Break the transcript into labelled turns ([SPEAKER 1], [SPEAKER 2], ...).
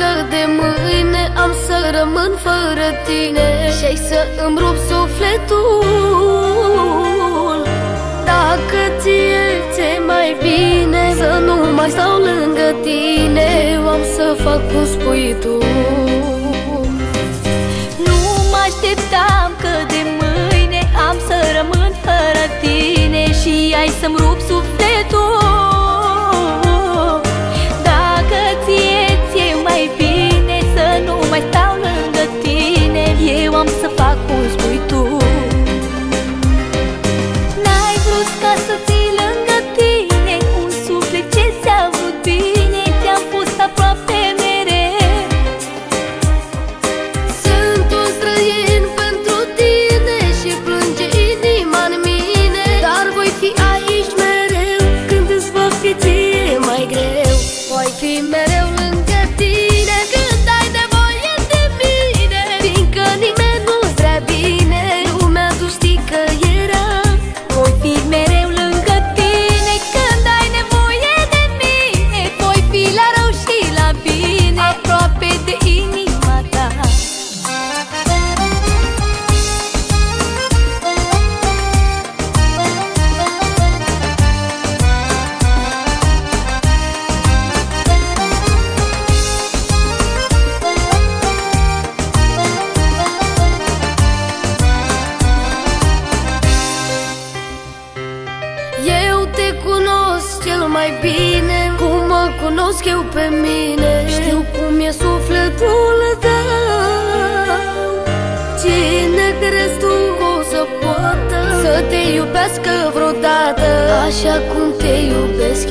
[SPEAKER 1] că de mâine am să rămân fără tine. Și ai să îmi rup sufletul. Dacă ție ți mai bine Să nu mai stau lângă tine. Eu am să fac cum spui tu.
[SPEAKER 2] Nu mă așteptam
[SPEAKER 1] si me cunosc eu pe mine. Știu cum e sufletul tău. Cine crezi tu că o să poată Să te iubească vreodată? Așa cum te iubesc